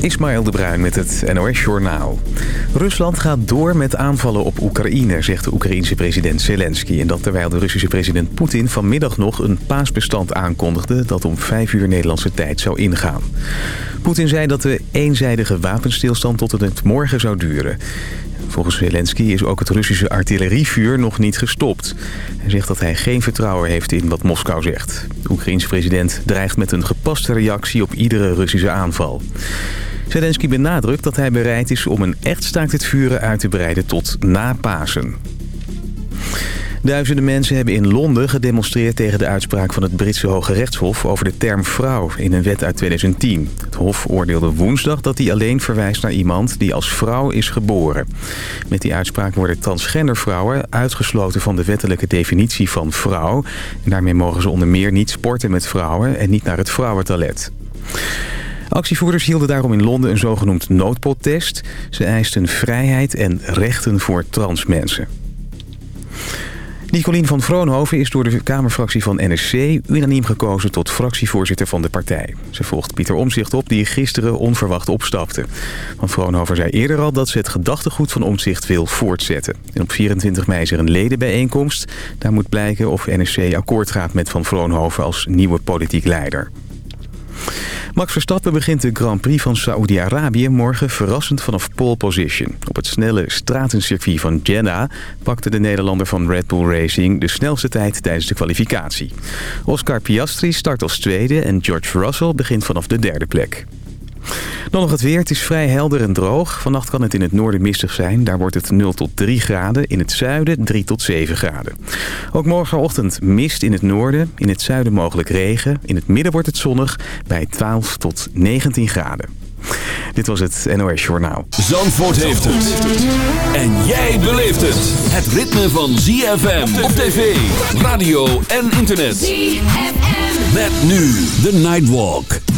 Ismaël de Bruin met het NOS Journaal. Rusland gaat door met aanvallen op Oekraïne, zegt de Oekraïense president Zelensky. En dat terwijl de Russische president Poetin vanmiddag nog een paasbestand aankondigde... dat om 5 uur Nederlandse tijd zou ingaan. Poetin zei dat de eenzijdige wapenstilstand tot met morgen zou duren. Volgens Zelensky is ook het Russische artillerievuur nog niet gestopt. Hij zegt dat hij geen vertrouwen heeft in wat Moskou zegt. De Oekraïense president dreigt met een gepaste reactie op iedere Russische aanval. Zelensky benadrukt dat hij bereid is om een echt staakt het vuren uit te breiden tot na Pasen. Duizenden mensen hebben in Londen gedemonstreerd tegen de uitspraak van het Britse Hoge Rechtshof over de term vrouw in een wet uit 2010. Het Hof oordeelde woensdag dat die alleen verwijst naar iemand die als vrouw is geboren. Met die uitspraak worden transgender vrouwen uitgesloten van de wettelijke definitie van vrouw. En daarmee mogen ze onder meer niet sporten met vrouwen en niet naar het vrouwentoilet. Actievoerders hielden daarom in Londen een zogenoemd noodprotest. Ze eisten vrijheid en rechten voor transmensen. Nicolien van Vroonhoven is door de Kamerfractie van NSC unaniem gekozen tot fractievoorzitter van de partij. Ze volgt Pieter Omzicht op, die gisteren onverwacht opstapte. Van Vroonhoven zei eerder al dat ze het gedachtegoed van Omzicht wil voortzetten. En op 24 mei is er een ledenbijeenkomst. Daar moet blijken of NSC akkoord gaat met Van Vroonhoven als nieuwe politiek leider. Max Verstappen begint de Grand Prix van Saoedi-Arabië morgen verrassend vanaf pole position. Op het snelle stratencircuit van Jeddah pakte de Nederlander van Red Bull Racing de snelste tijd tijdens de kwalificatie. Oscar Piastri start als tweede en George Russell begint vanaf de derde plek. Dan nog het weer. Het is vrij helder en droog. Vannacht kan het in het noorden mistig zijn. Daar wordt het 0 tot 3 graden. In het zuiden 3 tot 7 graden. Ook morgenochtend mist in het noorden. In het zuiden mogelijk regen. In het midden wordt het zonnig bij 12 tot 19 graden. Dit was het NOS Journaal. Zandvoort heeft het. En jij beleeft het. Het ritme van ZFM op tv, radio en internet. ZFM. Met nu de Nightwalk.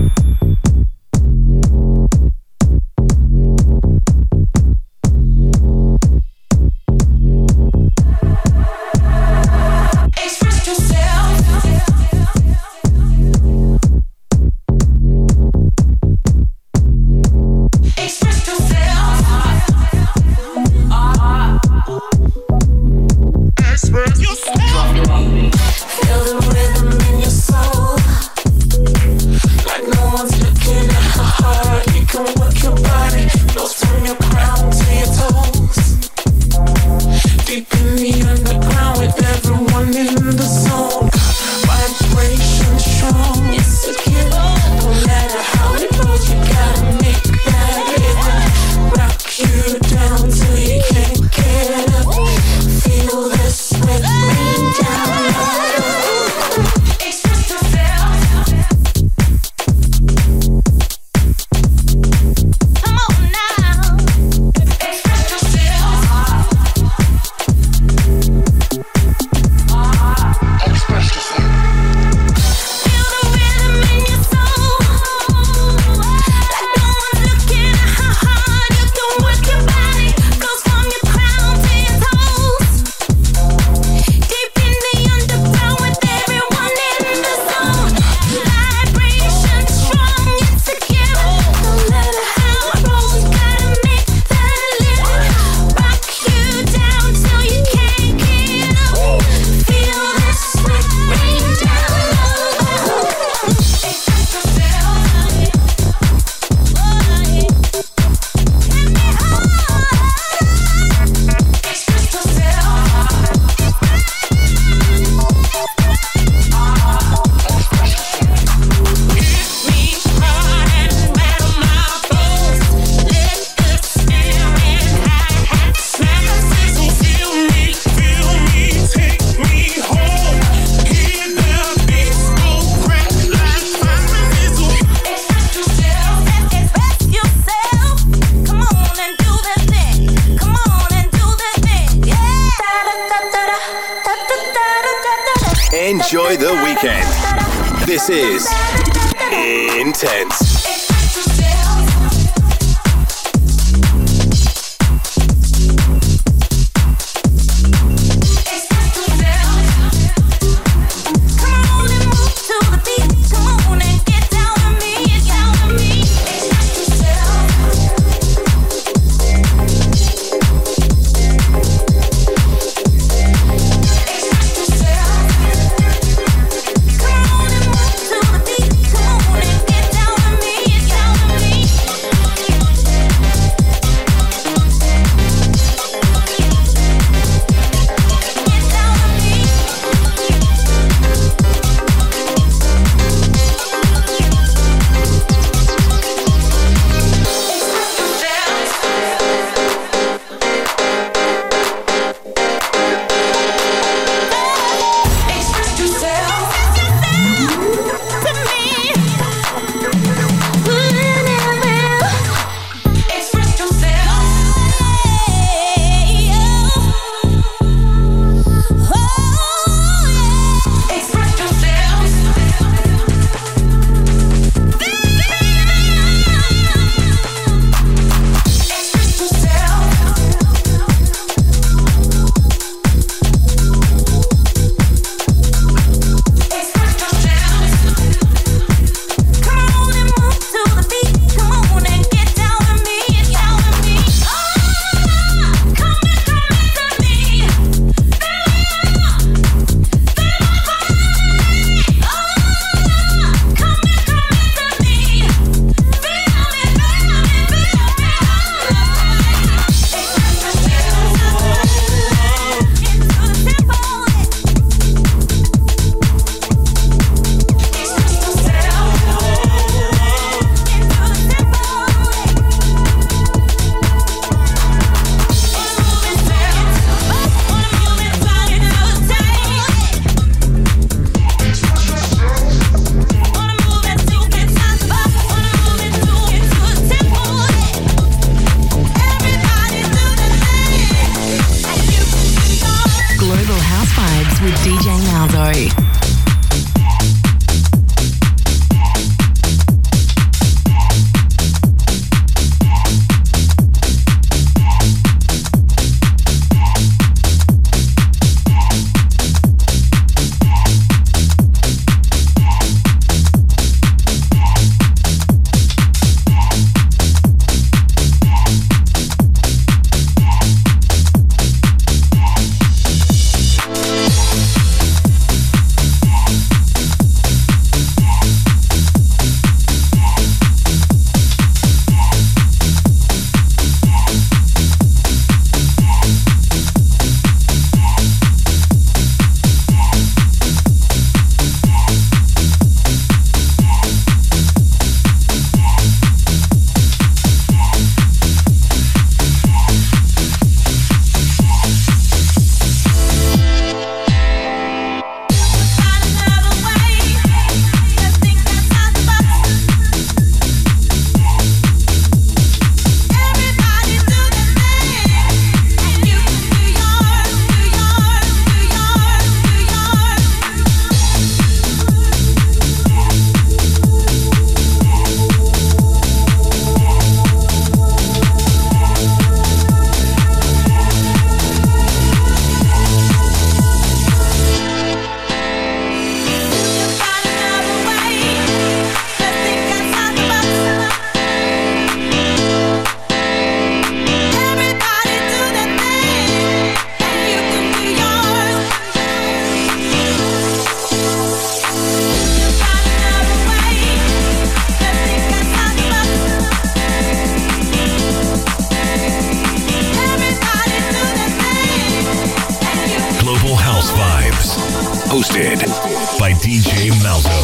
DJ Malzo.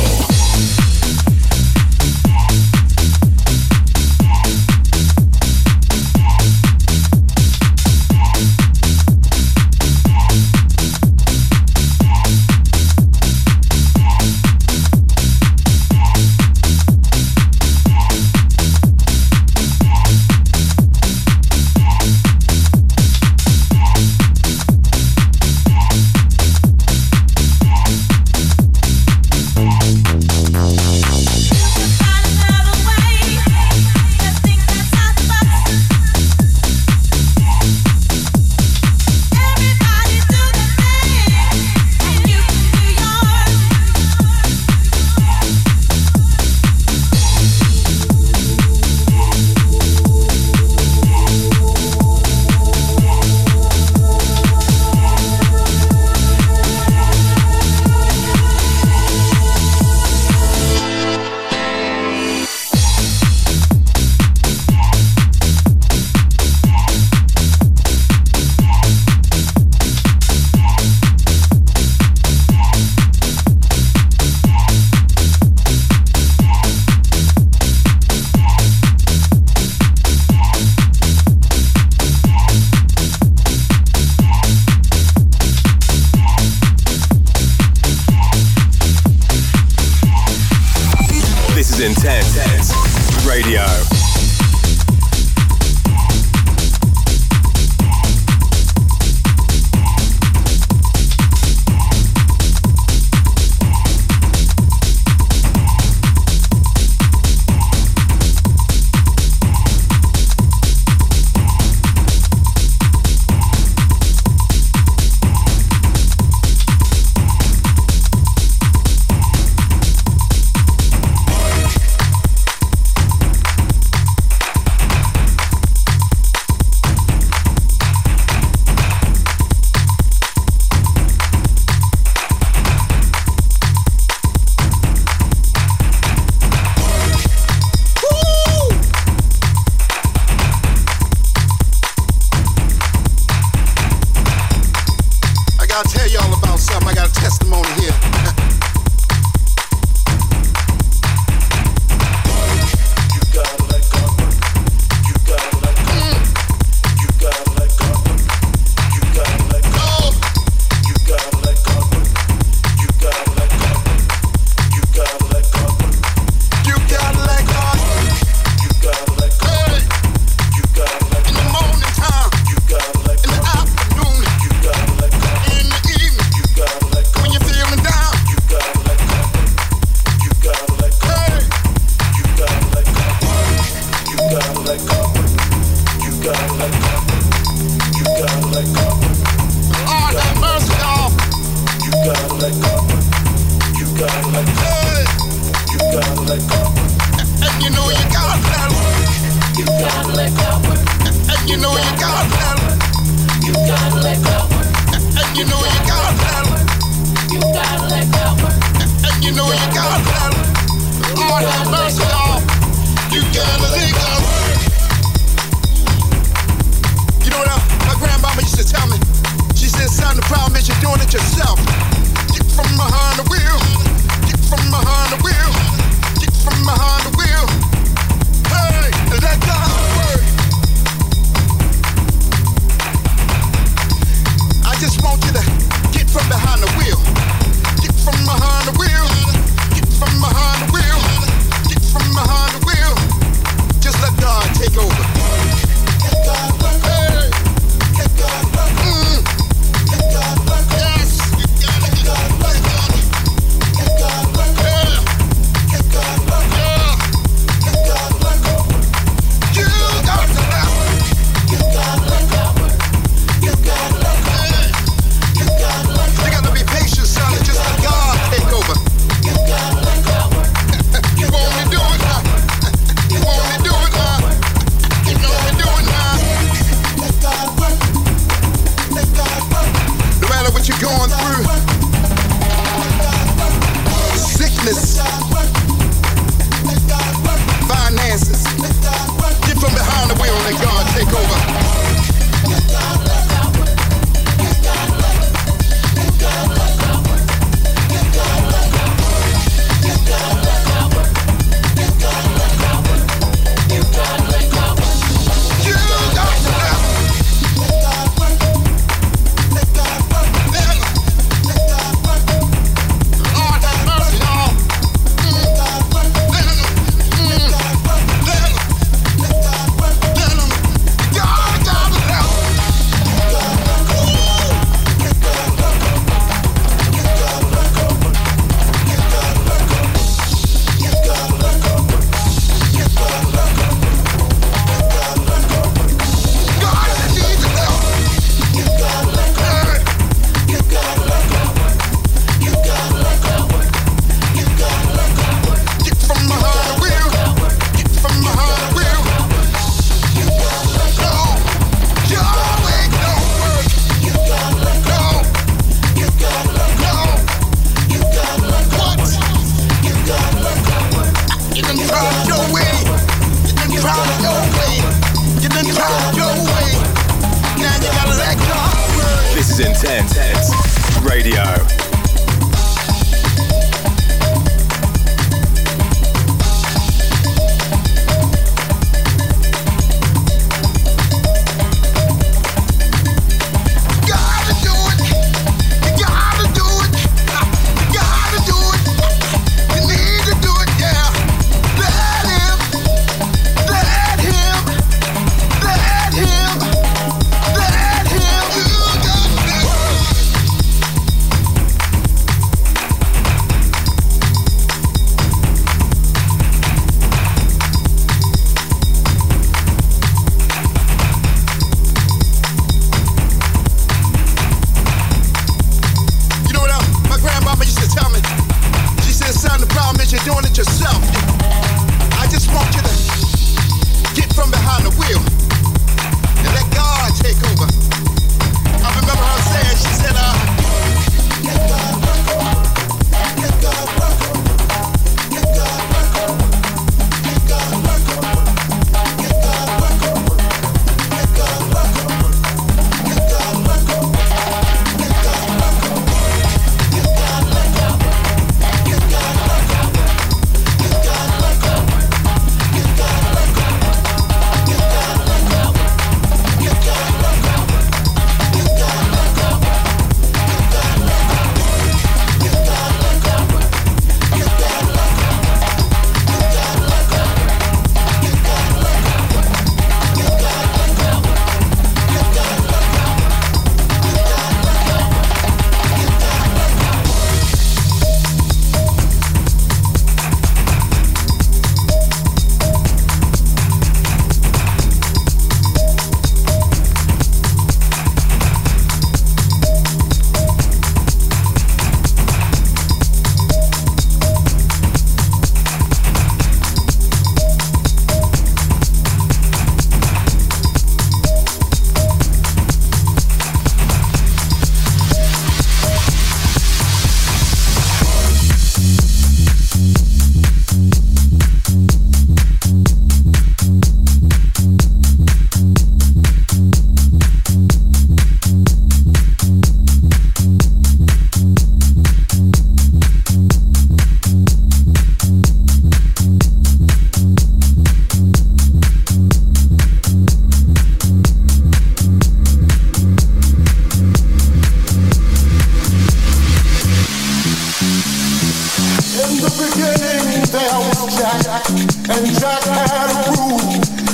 Radio.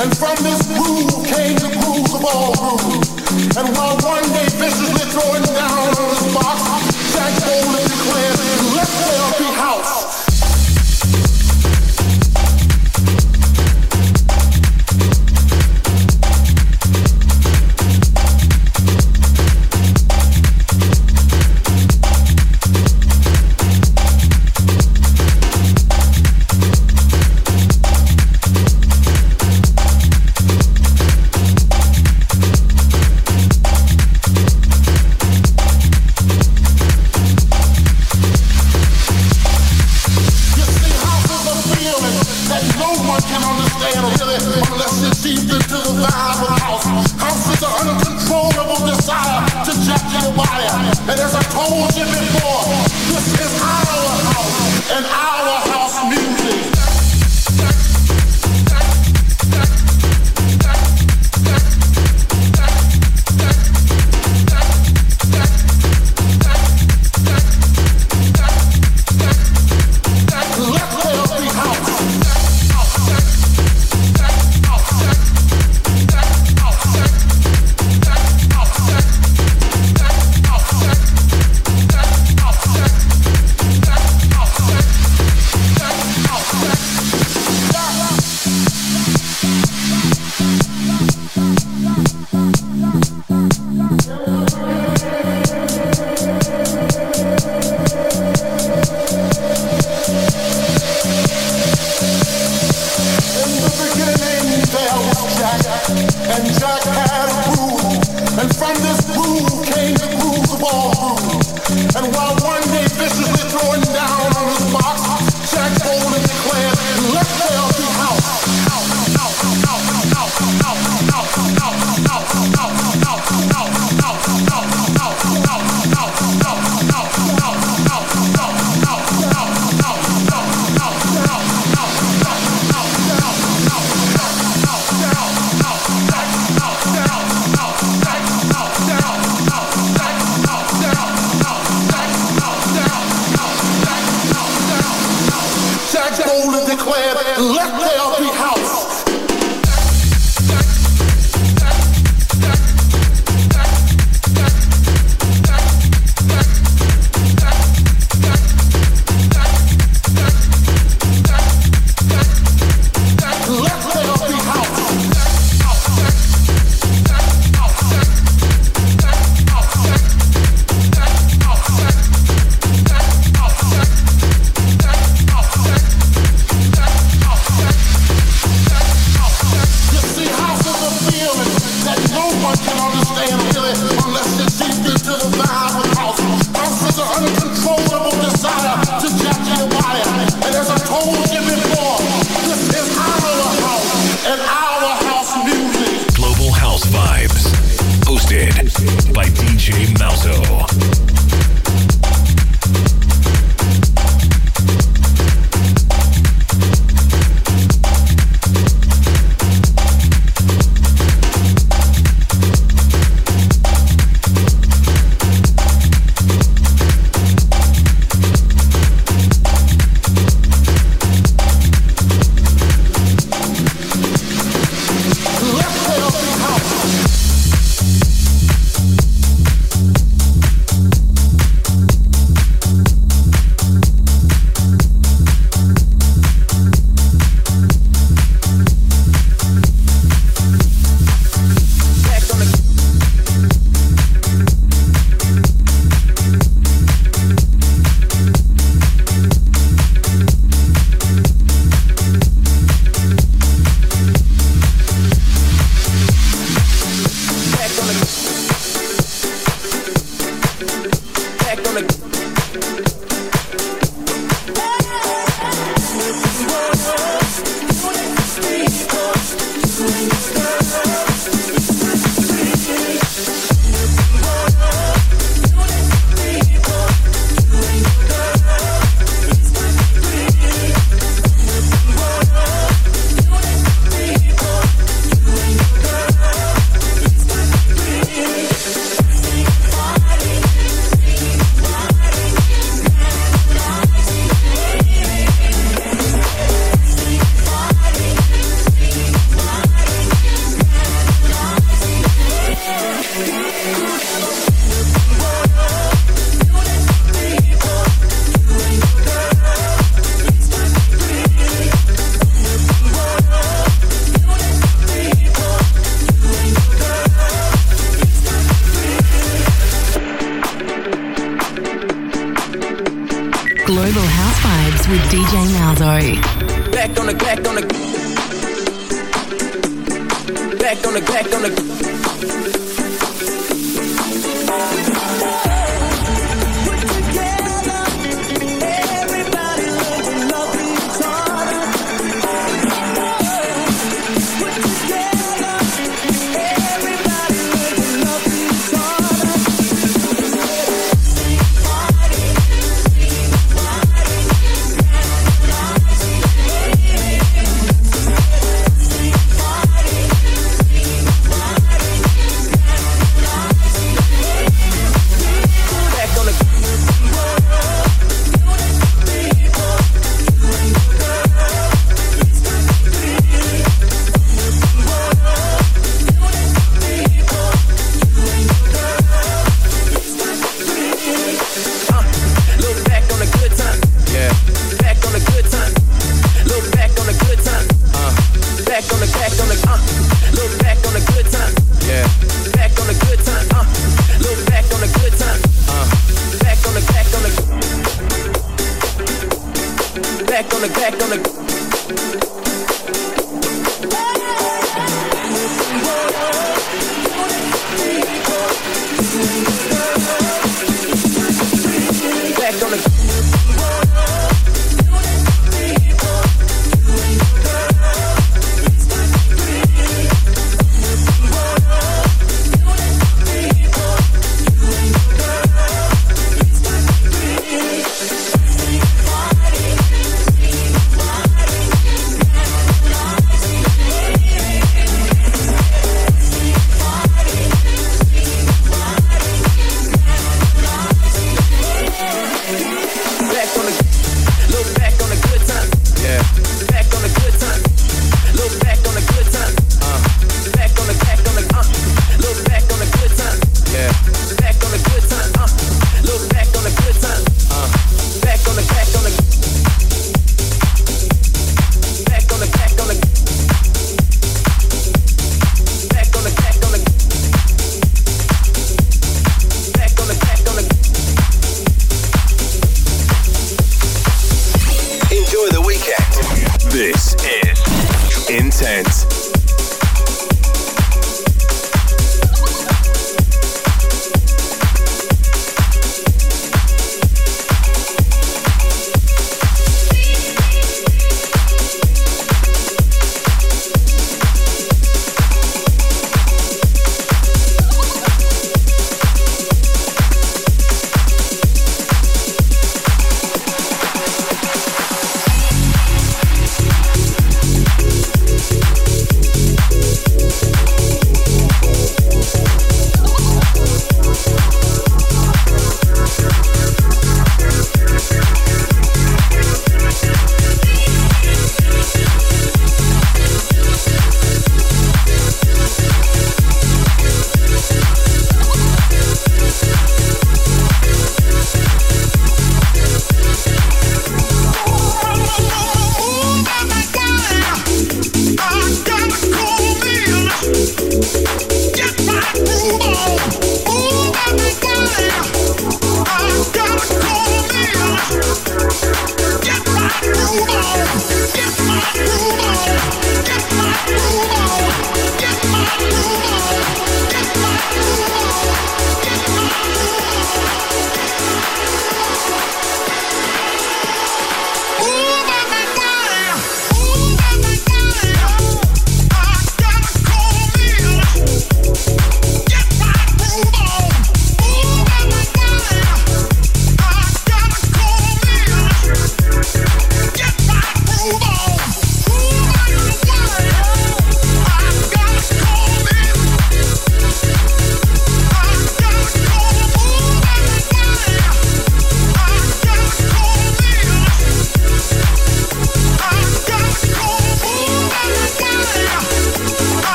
And from this groove came the grooves of all grooves. And while one day viciously throwing down on his box, Jack Bowler declared, let's go And while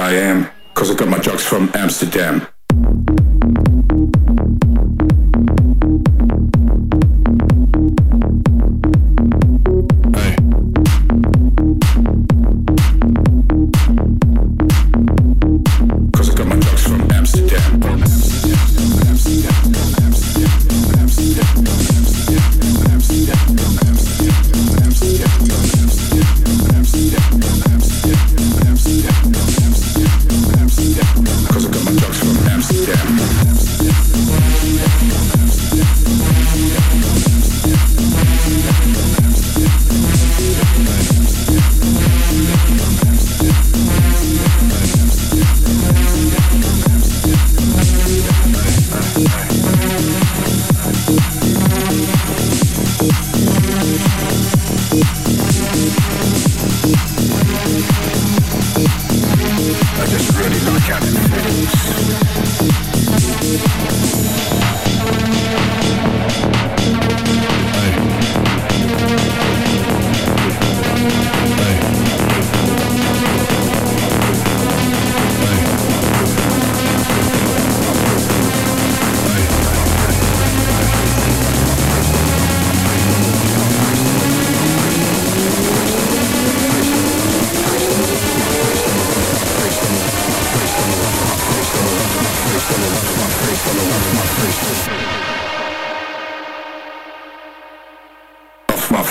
I am, because I got my drugs from Amsterdam.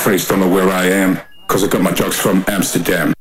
Christ, don't know where I am, cause I got my drugs from Amsterdam.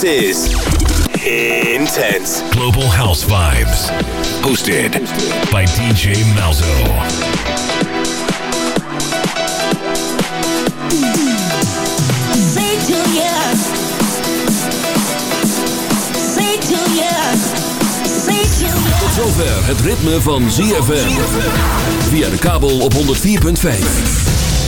This is Intense. Global House Vibes. Hosted by DJ Malzo. Say to ya. Say to ya. Say to ya. Tot zover het ritme van ZFM. Via de kabel op 104.5.